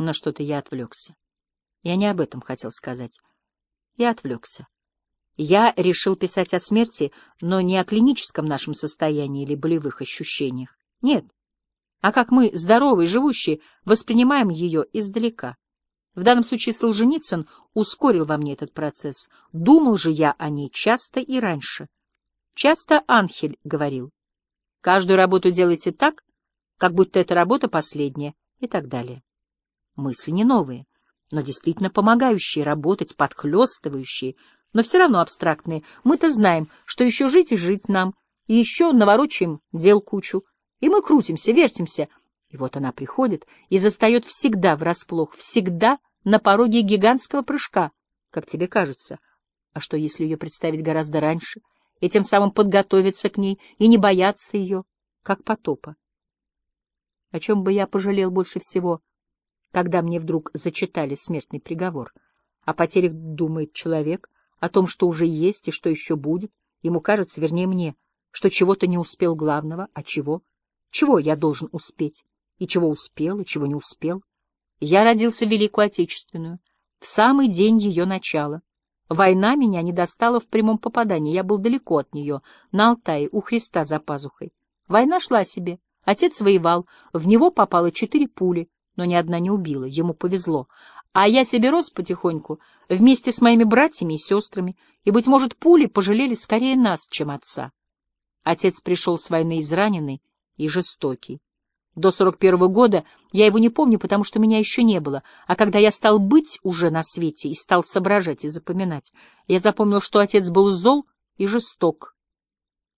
Но что-то я отвлекся. Я не об этом хотел сказать. Я отвлекся. Я решил писать о смерти, но не о клиническом нашем состоянии или болевых ощущениях. Нет. А как мы, здоровые, живущие, воспринимаем ее издалека. В данном случае Солженицын ускорил во мне этот процесс. Думал же я о ней часто и раньше. Часто Анхель говорил. Каждую работу делайте так, как будто эта работа последняя, и так далее. Мысли не новые, но действительно помогающие работать, подхлестывающие, но все равно абстрактные. Мы-то знаем, что еще жить и жить нам, и еще наворочаем дел кучу, и мы крутимся, вертимся, и вот она приходит и застает всегда врасплох, всегда на пороге гигантского прыжка, как тебе кажется. А что, если ее представить гораздо раньше, и тем самым подготовиться к ней, и не бояться ее, как потопа? О чем бы я пожалел больше всего, когда мне вдруг зачитали смертный приговор? О потерях думает человек, о том, что уже есть и что еще будет. Ему кажется, вернее мне, что чего-то не успел главного, а чего? Чего я должен успеть? И чего успел, и чего не успел? Я родился в Великую Отечественную, в самый день ее начала. Война меня не достала в прямом попадании, я был далеко от нее, на Алтае, у Христа за пазухой. Война шла себе. Отец воевал, в него попало четыре пули, но ни одна не убила, ему повезло. А я себе рос потихоньку, вместе с моими братьями и сестрами, и, быть может, пули пожалели скорее нас, чем отца. Отец пришел с войны израненный и жестокий. До сорок первого года я его не помню, потому что меня еще не было, а когда я стал быть уже на свете и стал соображать и запоминать, я запомнил, что отец был зол и жесток.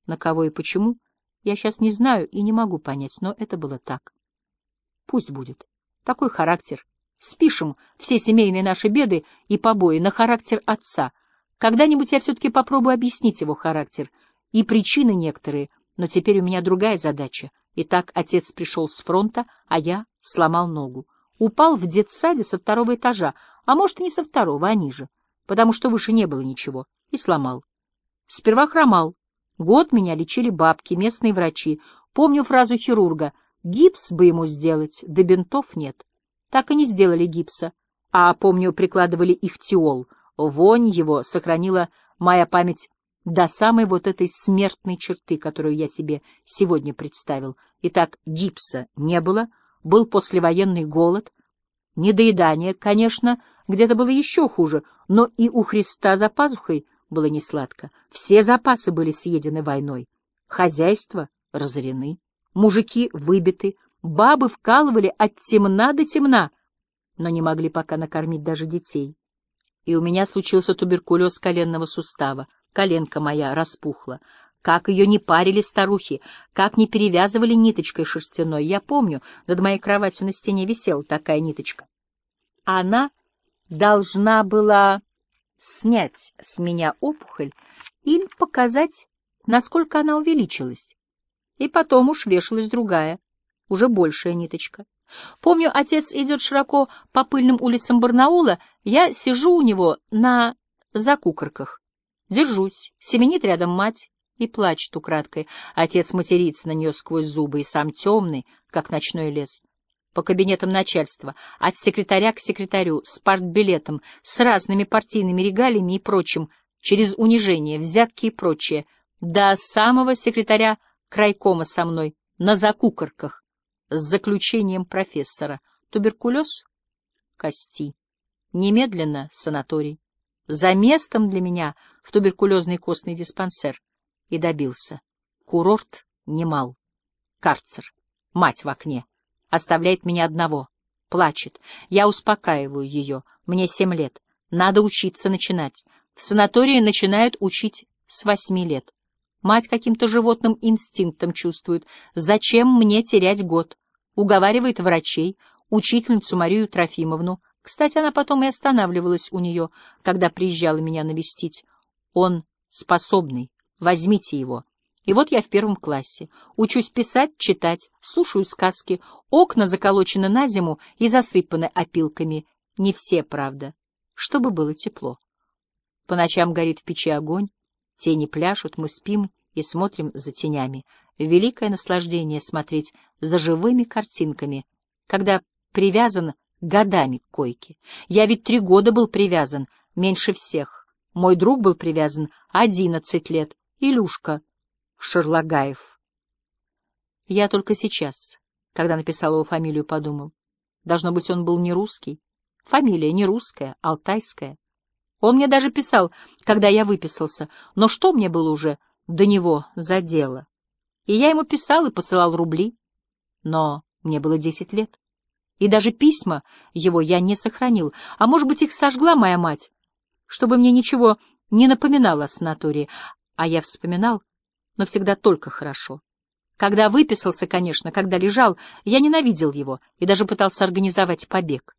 На кого и почему, я сейчас не знаю и не могу понять, но это было так. Пусть будет. Такой характер. Спишем все семейные наши беды и побои на характер отца. Когда-нибудь я все-таки попробую объяснить его характер и причины некоторые, но теперь у меня другая задача — Итак, отец пришел с фронта, а я сломал ногу. Упал в детсаде со второго этажа, а может, и не со второго, а ниже, потому что выше не было ничего, и сломал. Сперва хромал. Год меня лечили бабки, местные врачи. Помню фразу хирурга «Гипс бы ему сделать, да бинтов нет». Так и не сделали гипса. А, помню, прикладывали ихтиол. Вонь его сохранила моя память до самой вот этой смертной черты, которую я себе сегодня представил. Итак, гипса не было, был послевоенный голод, недоедание, конечно, где-то было еще хуже, но и у Христа за пазухой было несладко. Все запасы были съедены войной, хозяйства разорены, мужики выбиты, бабы вкалывали от темна до темна, но не могли пока накормить даже детей. И у меня случился туберкулез коленного сустава — коленка моя распухла. Как ее не парили старухи, как не перевязывали ниточкой шерстяной. Я помню, над моей кроватью на стене висела такая ниточка. Она должна была снять с меня опухоль или показать, насколько она увеличилась. И потом уж вешалась другая, уже большая ниточка. Помню, отец идет широко по пыльным улицам Барнаула, я сижу у него на закукорках. Держусь, семенит рядом мать и плачет украдкой. Отец матерится на нее сквозь зубы и сам темный, как ночной лес. По кабинетам начальства, от секретаря к секретарю, с партбилетом, с разными партийными регалиями и прочим, через унижение, взятки и прочее, до самого секретаря крайкома со мной, на закукорках, с заключением профессора. Туберкулез? Кости. Немедленно санаторий за местом для меня в туберкулезный костный диспансер и добился. Курорт немал. Карцер. Мать в окне. Оставляет меня одного. Плачет. Я успокаиваю ее. Мне семь лет. Надо учиться начинать. В санатории начинают учить с восьми лет. Мать каким-то животным инстинктом чувствует. Зачем мне терять год? Уговаривает врачей, учительницу Марию Трофимовну, кстати, она потом и останавливалась у нее, когда приезжала меня навестить. Он способный, возьмите его. И вот я в первом классе. Учусь писать, читать, слушаю сказки. Окна заколочены на зиму и засыпаны опилками. Не все, правда. Чтобы было тепло. По ночам горит в печи огонь, тени пляшут, мы спим и смотрим за тенями. Великое наслаждение смотреть за живыми картинками, когда привязан годами к койке. Я ведь три года был привязан, меньше всех. Мой друг был привязан одиннадцать лет, Илюшка Шерлагаев. Я только сейчас, когда написал его фамилию, подумал. Должно быть, он был не русский. Фамилия не русская, алтайская. Он мне даже писал, когда я выписался, но что мне было уже до него за дело? И я ему писал и посылал рубли. Но мне было десять лет. И даже письма его я не сохранил, а, может быть, их сожгла моя мать, чтобы мне ничего не напоминало о санатории. А я вспоминал, но всегда только хорошо. Когда выписался, конечно, когда лежал, я ненавидел его и даже пытался организовать побег.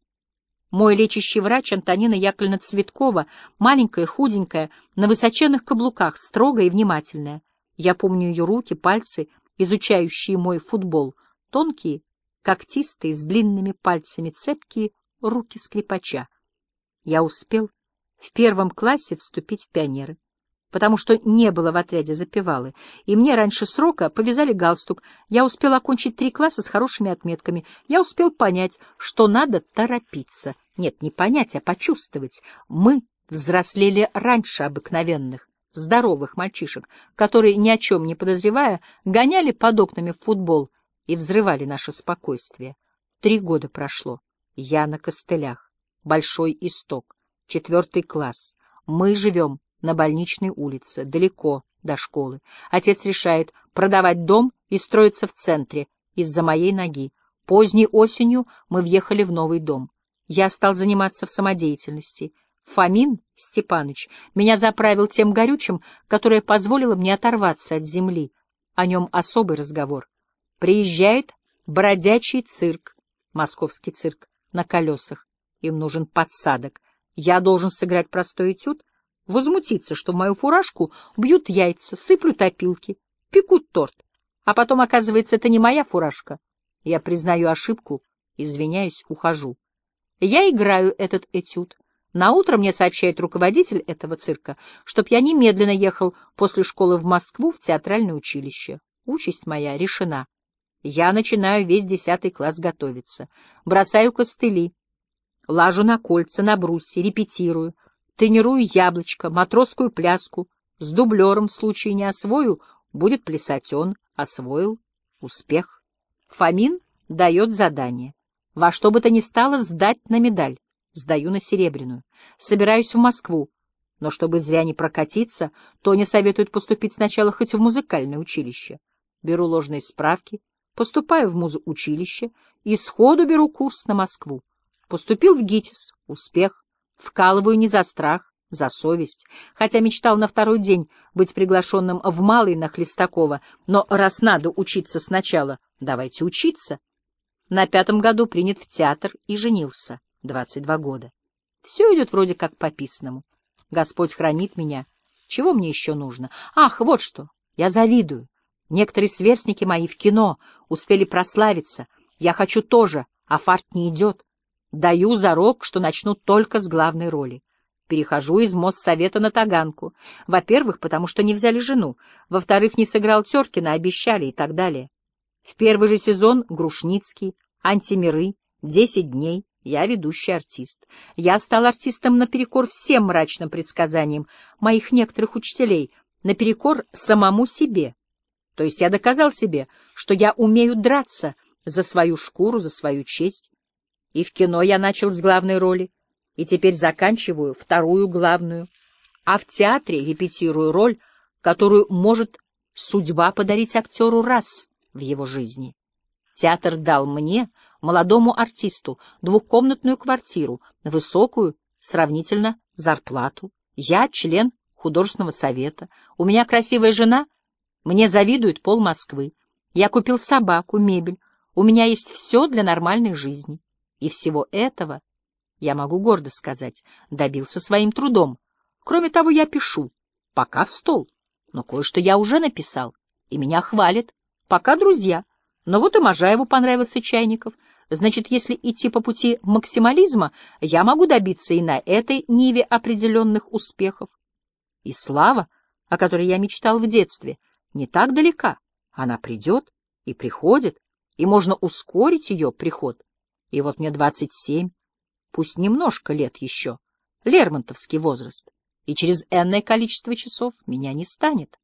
Мой лечащий врач Антонина Яковлевна Цветкова, маленькая, худенькая, на высоченных каблуках, строгая и внимательная. Я помню ее руки, пальцы, изучающие мой футбол, тонкие, когтистые, с длинными пальцами, цепкие руки скрипача. Я успел в первом классе вступить в пионеры потому что не было в отряде запевалы, и мне раньше срока повязали галстук. Я успел окончить три класса с хорошими отметками. Я успел понять, что надо торопиться. Нет, не понять, а почувствовать. Мы взрослели раньше обыкновенных, здоровых мальчишек, которые, ни о чем не подозревая, гоняли под окнами в футбол и взрывали наше спокойствие. Три года прошло. Я на костылях. Большой исток. Четвертый класс. Мы живем на больничной улице, далеко до школы. Отец решает продавать дом и строиться в центре из-за моей ноги. Поздней осенью мы въехали в новый дом. Я стал заниматься в самодеятельности. Фомин Степаныч меня заправил тем горючим, которое позволило мне оторваться от земли. О нем особый разговор. Приезжает бродячий цирк, московский цирк, на колесах. Им нужен подсадок. Я должен сыграть простой этюд, возмутиться, что в мою фуражку бьют яйца, сыплют опилки, пекут торт. А потом, оказывается, это не моя фуражка. Я признаю ошибку, извиняюсь, ухожу. Я играю этот этюд. На утро мне сообщает руководитель этого цирка, чтоб я немедленно ехал после школы в Москву в театральное училище. Участь моя решена. Я начинаю весь десятый класс готовиться. Бросаю костыли, лажу на кольца, на брусья, репетирую, тренирую яблочко, матросскую пляску. С дублером в случае не освою, будет плясать он. Освоил. Успех. Фомин дает задание. Во что бы то ни стало сдать на медаль. Сдаю на серебряную. Собираюсь в Москву. Но чтобы зря не прокатиться, Тоня советует поступить сначала хоть в музыкальное училище. Беру ложные справки, поступаю в музучилище и сходу беру курс на Москву. Поступил в ГИТИС. Успех. Вкалываю не за страх, за совесть, хотя мечтал на второй день быть приглашенным в Малый на Хлестакова, но раз надо учиться сначала, давайте учиться. На пятом году принят в театр и женился, 22 года. Все идет вроде как по писанному. Господь хранит меня. Чего мне еще нужно? Ах, вот что, я завидую. Некоторые сверстники мои в кино успели прославиться. Я хочу тоже, а фарт не идет. Даю зарок, что начну только с главной роли. Перехожу из Моссовета на Таганку. Во-первых, потому что не взяли жену. Во-вторых, не сыграл Теркина, обещали и так далее. В первый же сезон Грушницкий, Антимиры, Десять дней. Я ведущий артист. Я стал артистом наперекор всем мрачным предсказаниям моих некоторых учителей, наперекор самому себе. То есть я доказал себе, что я умею драться за свою шкуру, за свою честь. И в кино я начал с главной роли, и теперь заканчиваю вторую главную, а в театре репетирую роль, которую может судьба подарить актеру раз в его жизни. Театр дал мне, молодому артисту, двухкомнатную квартиру, высокую, сравнительно, зарплату. Я член художественного совета, у меня красивая жена, мне завидует пол Москвы. Я купил собаку, мебель, у меня есть все для нормальной жизни. И всего этого, я могу гордо сказать, добился своим трудом. Кроме того, я пишу, пока в стол, но кое-что я уже написал, и меня хвалят, пока друзья. Но вот и Можаеву понравился Чайников. Значит, если идти по пути максимализма, я могу добиться и на этой ниве определенных успехов. И слава, о которой я мечтал в детстве, не так далека. Она придет и приходит, и можно ускорить ее приход. И вот мне двадцать семь, пусть немножко лет еще, лермонтовский возраст, и через энное количество часов меня не станет.